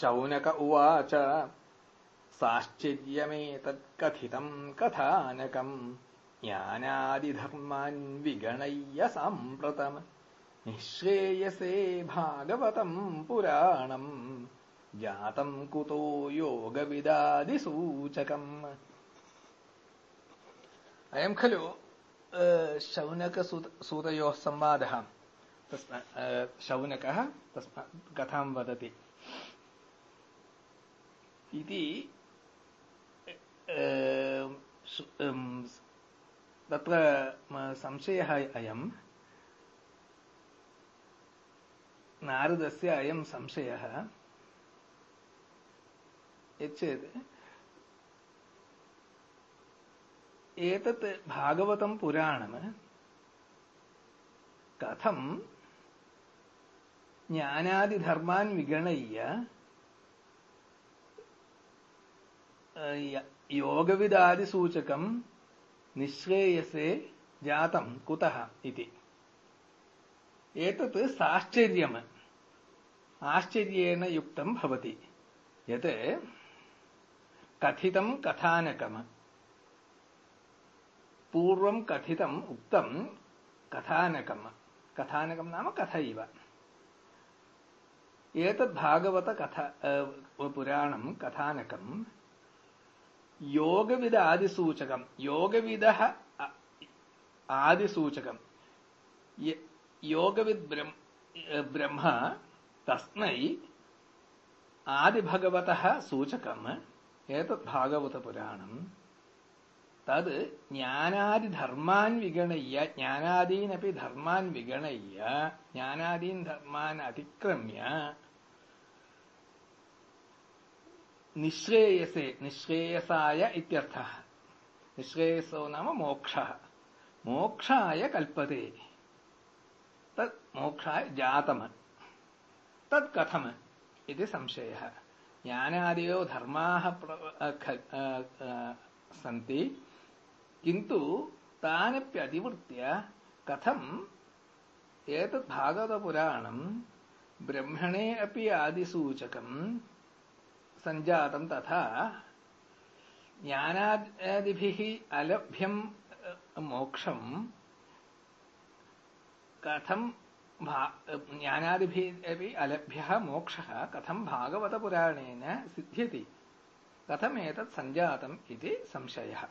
शौनक उवाच। साश्चर्यमेतत्कथितम् कथानकम् ज्ञानादिधर्मान् विगणय्य साम्प्रतम् निःश्रेयसे भागवतम् पुराणम् जातम् कुतो योगविदादिसूचकम्। अयम् खलु शौनकसूतयोः संवादः। शौनकः कथाम् वदति इति तत्र संशयः अयम् नारदस्य अयम् संशयः यच्चेत् एतत् भागवतम् पुराणम् कथम् ज्ञानादिधर्मान् विगणय्य योगविदादिसूचकं निःश्रेयसे जातं कुतः इति। एतत् साश्चर्यम्, आश्चर्येण युक्तं भवति। यत् कथितं कथानकम्, पूर्वं कथितम् उक्तं कथानकम्। कथानकं नाम कथैव एतद्भागवतकथा पुराणं कथानकं യോഗവിധ ആദിസൂചകം യോഗവിധ ആദിസൂചകം. യോഗവിദ് ബ്രഹ്മ തസ്മൈ ആദിഭഗവത സൂചകം. ഏതത് ഭാഗവത പുരാണം? തത് ജ്ഞാനാദി ധർമാൻ വിഗണയ്യ ജ്ഞാനാദീനപി ധർമാൻ വിഗണയ്യ ജ്ഞാനാദീൻ ധർമാൻ അതിക്രമ്യ निःश्रेयसे निःश्रेयसाय इत्यर्थः। निःश्रेयसो नाम मोक्षः। मोक्षाय कल्पते। तत् मोक्षाय जातम्। तत् कथम् इति संशयः। ज्ञानादयो धर्माः सन्ति। किन्तु तानप्यधिवृत्य कथम् एतत् भागवतपुराणम् ब्रह्मणे अपि आदिसूचकम् तथा ज्ञानादिभिः अलभ्यम् मोक्षम् कथम् ज्ञानादिभिः अपि अलभ्यः मोक्षः कथम् भागवतपुराणेन सिद्ध्यति? कथमेतत् सञ्जातम् इति संशयः